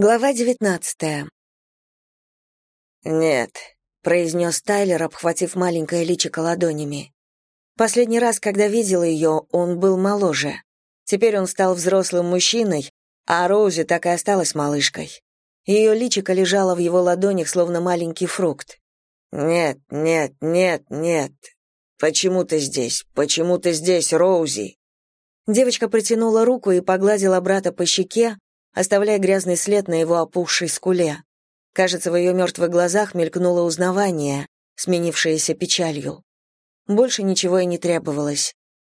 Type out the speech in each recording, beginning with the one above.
Глава девятнадцатая. «Нет», — произнес Тайлер, обхватив маленькое личико ладонями. Последний раз, когда видел ее, он был моложе. Теперь он стал взрослым мужчиной, а Роузи так и осталась малышкой. Ее личико лежало в его ладонях, словно маленький фрукт. «Нет, нет, нет, нет. Почему ты здесь? Почему ты здесь, Роузи?» Девочка протянула руку и погладила брата по щеке, оставляя грязный след на его опухшей скуле. Кажется, в ее мертвых глазах мелькнуло узнавание, сменившееся печалью. Больше ничего и не требовалось.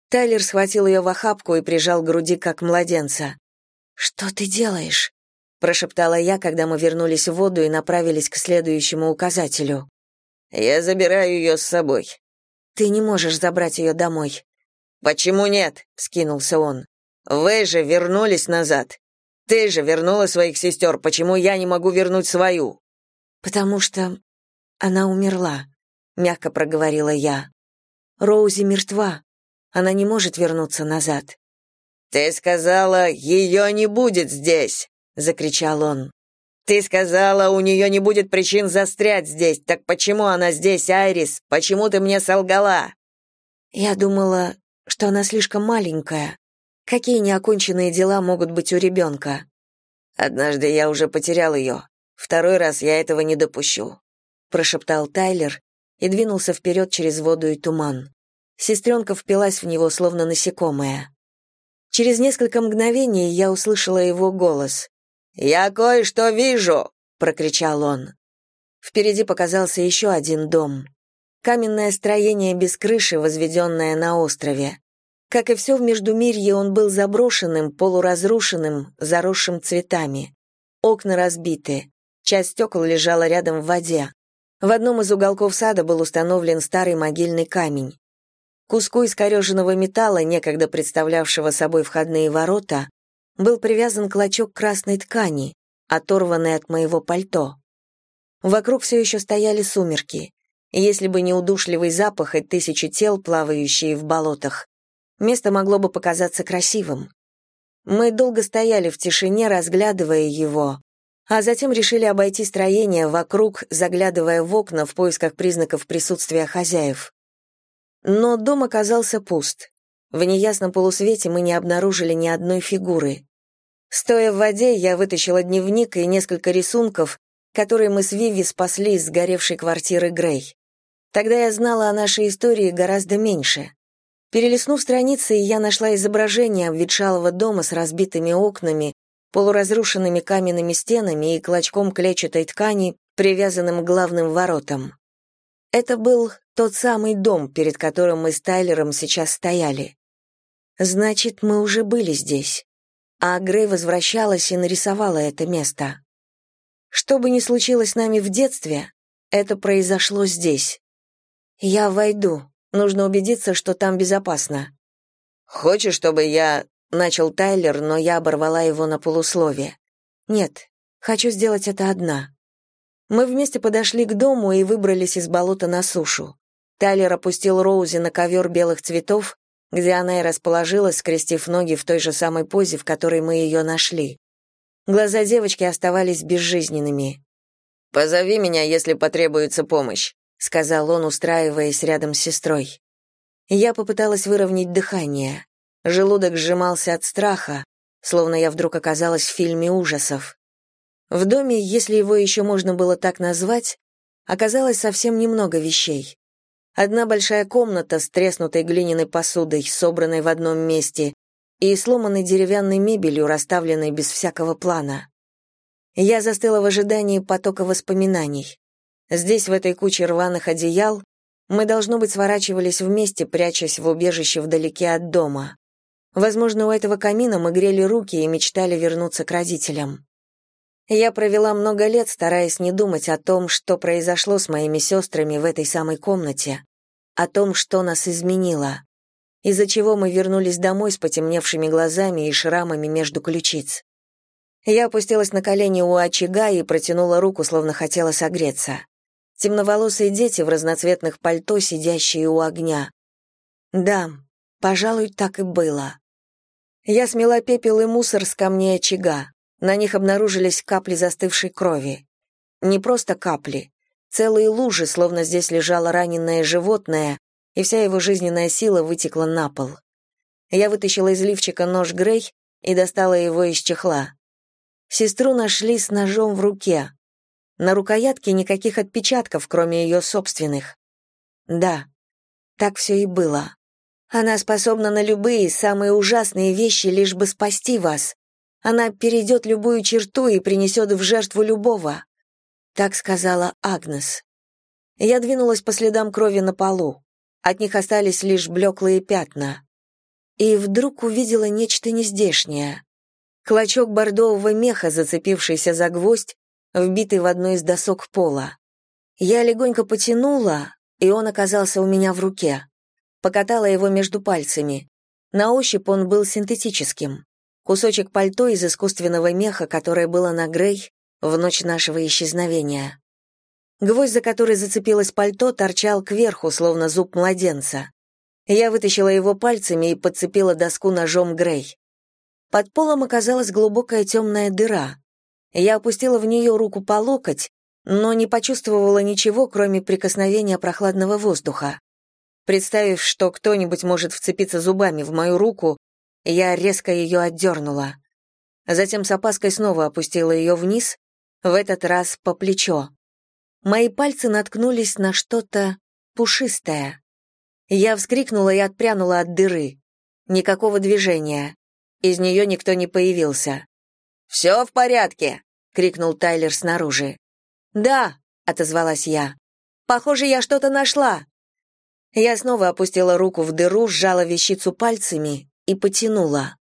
Тайлер схватил ее в охапку и прижал к груди, как младенца. «Что ты делаешь?» — прошептала я, когда мы вернулись в воду и направились к следующему указателю. «Я забираю ее с собой». «Ты не можешь забрать ее домой». «Почему нет?» — скинулся он. «Вы же вернулись назад. Ты же вернула своих сестер, почему я не могу вернуть свою?» «Потому что она умерла», — мягко проговорила я. «Роузи мертва. Она не может вернуться назад». «Ты сказала, ее не будет здесь!» — закричал он. «Ты сказала, у нее не будет причин застрять здесь. Так почему она здесь, Айрис? Почему ты мне солгала?» «Я думала, что она слишком маленькая, Какие неоконченные дела могут быть у ребенка? Однажды я уже потерял ее. Второй раз я этого не допущу, прошептал Тайлер и двинулся вперед через воду и туман. Сестренка впилась в него словно насекомое. Через несколько мгновений я услышала его голос. «Я кое-что вижу!» — прокричал он. Впереди показался еще один дом. Каменное строение без крыши, возведенное на острове. Как и все в Междумирье, он был заброшенным, полуразрушенным, заросшим цветами. Окна разбиты. Часть стекол лежала рядом в воде. В одном из уголков сада был установлен старый могильный камень. куску искореженного металла, некогда представлявшего собой входные ворота, был привязан клочок красной ткани, оторванный от моего пальто. Вокруг все еще стояли сумерки. Если бы не удушливый запах и тысячи тел, плавающие в болотах, место могло бы показаться красивым. Мы долго стояли в тишине, разглядывая его, а затем решили обойти строение вокруг, заглядывая в окна в поисках признаков присутствия хозяев. Но дом оказался пуст. В неясном полусвете мы не обнаружили ни одной фигуры. Стоя в воде, я вытащила дневник и несколько рисунков, которые мы с Виви спасли из сгоревшей квартиры Грей. Тогда я знала о нашей истории гораздо меньше. Перелистнув страницы, я нашла изображение обветшалого дома с разбитыми окнами, полуразрушенными каменными стенами и клочком клетчатой ткани, привязанным к главным воротам. Это был тот самый дом, перед которым мы с Тайлером сейчас стояли. Значит, мы уже были здесь. А Грей возвращалась и нарисовала это место. Что бы ни случилось с нами в детстве, это произошло здесь. Я войду, Нужно убедиться, что там безопасно. Хочешь, чтобы я начал Тайлер, но я оборвала его на полуслове. Нет, хочу сделать это одна. Мы вместе подошли к дому и выбрались из болота на сушу. Тайлер опустил Роузи на ковер белых цветов, где она и расположилась, скрестив ноги в той же самой позе, в которой мы ее нашли. Глаза девочки оставались безжизненными. «Позови меня, если потребуется помощь», сказал он, устраиваясь рядом с сестрой. Я попыталась выровнять дыхание. Желудок сжимался от страха, словно я вдруг оказалась в фильме ужасов. В доме, если его еще можно было так назвать, оказалось совсем немного вещей. Одна большая комната с треснутой глиняной посудой, собранной в одном месте, и сломанной деревянной мебелью, расставленной без всякого плана. Я застыла в ожидании потока воспоминаний. Здесь, в этой куче рваных одеял, мы, должно быть, сворачивались вместе, прячась в убежище вдалеке от дома. Возможно, у этого камина мы грели руки и мечтали вернуться к родителям. Я провела много лет, стараясь не думать о том, что произошло с моими сестрами в этой самой комнате, о том, что нас изменило, из-за чего мы вернулись домой с потемневшими глазами и шрамами между ключиц. Я опустилась на колени у очага и протянула руку, словно хотела согреться темноволосые дети в разноцветных пальто, сидящие у огня. Да, пожалуй, так и было. Я смела пепел и мусор с камней очага. На них обнаружились капли застывшей крови. Не просто капли, целые лужи, словно здесь лежало раненое животное, и вся его жизненная сила вытекла на пол. Я вытащила из лифчика нож Грей и достала его из чехла. Сестру нашли с ножом в руке. На рукоятке никаких отпечатков, кроме ее собственных. Да, так все и было. Она способна на любые, самые ужасные вещи, лишь бы спасти вас. Она перейдет любую черту и принесет в жертву любого. Так сказала Агнес. Я двинулась по следам крови на полу. От них остались лишь блеклые пятна. И вдруг увидела нечто нездешнее. Клочок бордового меха, зацепившийся за гвоздь, вбитый в одну из досок пола. Я легонько потянула, и он оказался у меня в руке. Покатала его между пальцами. На ощупь он был синтетическим. Кусочек пальто из искусственного меха, которое было на Грей в ночь нашего исчезновения. Гвоздь, за который зацепилось пальто, торчал кверху, словно зуб младенца. Я вытащила его пальцами и подцепила доску ножом Грей. Под полом оказалась глубокая темная дыра. Я опустила в нее руку по локоть, но не почувствовала ничего, кроме прикосновения прохладного воздуха. Представив, что кто-нибудь может вцепиться зубами в мою руку, я резко ее отдернула. Затем с опаской снова опустила ее вниз, в этот раз по плечо. Мои пальцы наткнулись на что-то пушистое. Я вскрикнула и отпрянула от дыры. Никакого движения. Из нее никто не появился. «Все в порядке!» — крикнул Тайлер снаружи. «Да», — отозвалась я. «Похоже, я что-то нашла». Я снова опустила руку в дыру, сжала вещицу пальцами и потянула.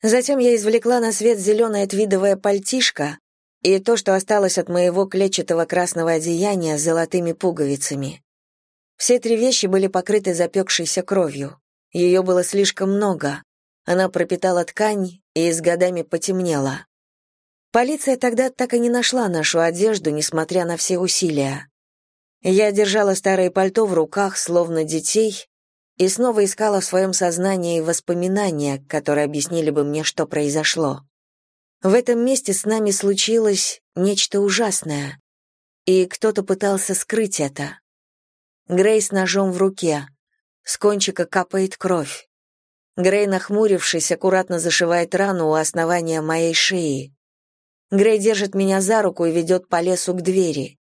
Затем я извлекла на свет зеленое твидовое пальтишко, и то, что осталось от моего клетчатого красного одеяния с золотыми пуговицами. Все три вещи были покрыты запекшейся кровью. Ее было слишком много. Она пропитала ткань и с годами потемнела. Полиция тогда так и не нашла нашу одежду, несмотря на все усилия. Я держала старое пальто в руках, словно детей, и снова искала в своем сознании воспоминания, которые объяснили бы мне, что произошло. В этом месте с нами случилось нечто ужасное, и кто-то пытался скрыть это. Грей с ножом в руке. С кончика капает кровь. Грей, нахмурившись, аккуратно зашивает рану у основания моей шеи. Грей держит меня за руку и ведет по лесу к двери.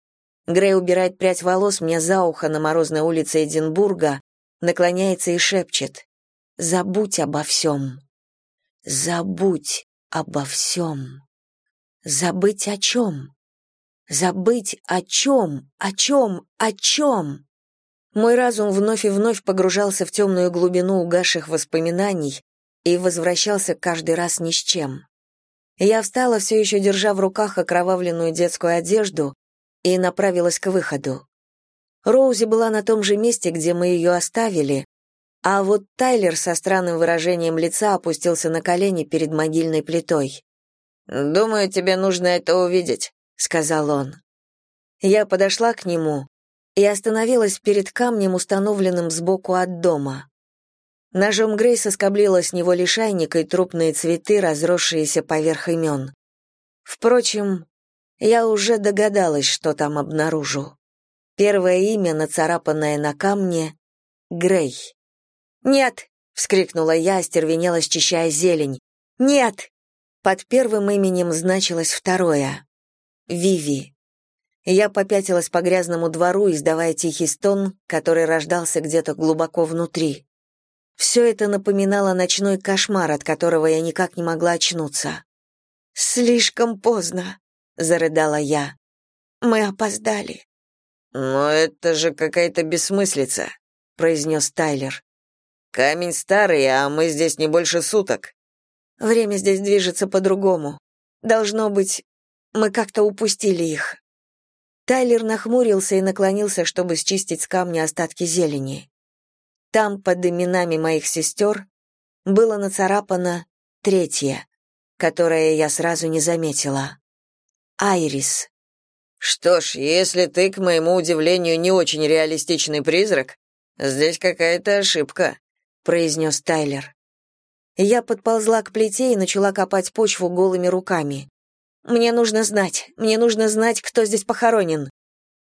Грей убирает прядь волос мне за ухо на морозной улице Эдинбурга, наклоняется и шепчет «Забудь обо всем. Забудь обо всем. Забыть о чем? Забыть о чем? О чем? О чем? Мой разум вновь и вновь погружался в темную глубину угасших воспоминаний и возвращался каждый раз ни с чем. Я встала, все еще держа в руках окровавленную детскую одежду, и направилась к выходу. Роузи была на том же месте, где мы ее оставили, а вот Тайлер со странным выражением лица опустился на колени перед могильной плитой. «Думаю, тебе нужно это увидеть», — сказал он. Я подошла к нему и остановилась перед камнем, установленным сбоку от дома. Ножом Грейс соскоблила с него лишайник и трупные цветы, разросшиеся поверх имен. Впрочем, я уже догадалась, что там обнаружу. Первое имя, нацарапанное на камне — Грей. «Нет!» — вскрикнула я, остервенела, счищая зелень. «Нет!» Под первым именем значилось второе. Виви. Я попятилась по грязному двору, издавая тихий стон, который рождался где-то глубоко внутри. Все это напоминало ночной кошмар, от которого я никак не могла очнуться. «Слишком поздно», — зарыдала я. «Мы опоздали». «Но это же какая-то бессмыслица», — произнес Тайлер. Камень старый, а мы здесь не больше суток. Время здесь движется по-другому. Должно быть, мы как-то упустили их. Тайлер нахмурился и наклонился, чтобы счистить с камня остатки зелени. Там, под именами моих сестер, было нацарапано третье, которое я сразу не заметила. Айрис. Что ж, если ты, к моему удивлению, не очень реалистичный призрак, здесь какая-то ошибка произнес Тайлер. Я подползла к плите и начала копать почву голыми руками. Мне нужно знать. Мне нужно знать, кто здесь похоронен».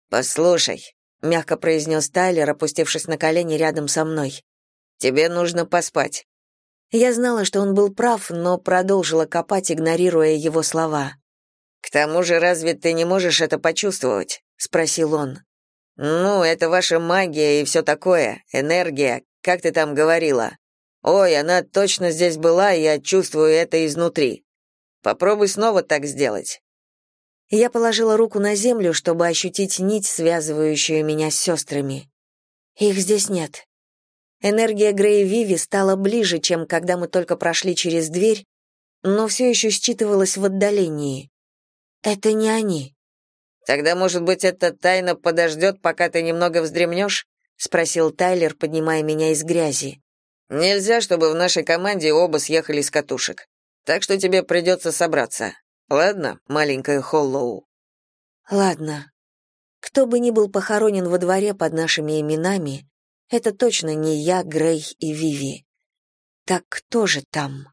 «Послушай», — мягко произнес Тайлер, опустившись на колени рядом со мной. «Тебе нужно поспать». Я знала, что он был прав, но продолжила копать, игнорируя его слова. «К тому же разве ты не можешь это почувствовать?» — спросил он. «Ну, это ваша магия и все такое, энергия, как ты там говорила. Ой, она точно здесь была, я чувствую это изнутри. Попробуй снова так сделать». Я положила руку на землю, чтобы ощутить нить, связывающую меня с сестрами. Их здесь нет. Энергия Грея Виви стала ближе, чем когда мы только прошли через дверь, но все еще считывалась в отдалении. Это не они. Тогда, может быть, эта тайна подождет, пока ты немного вздремнешь? спросил Тайлер, поднимая меня из грязи. Нельзя, чтобы в нашей команде оба съехали с катушек. Так что тебе придется собраться. Ладно, маленькая Холлоу. Ладно. Кто бы ни был похоронен во дворе под нашими именами, это точно не я, Грей и Виви. Так кто же там?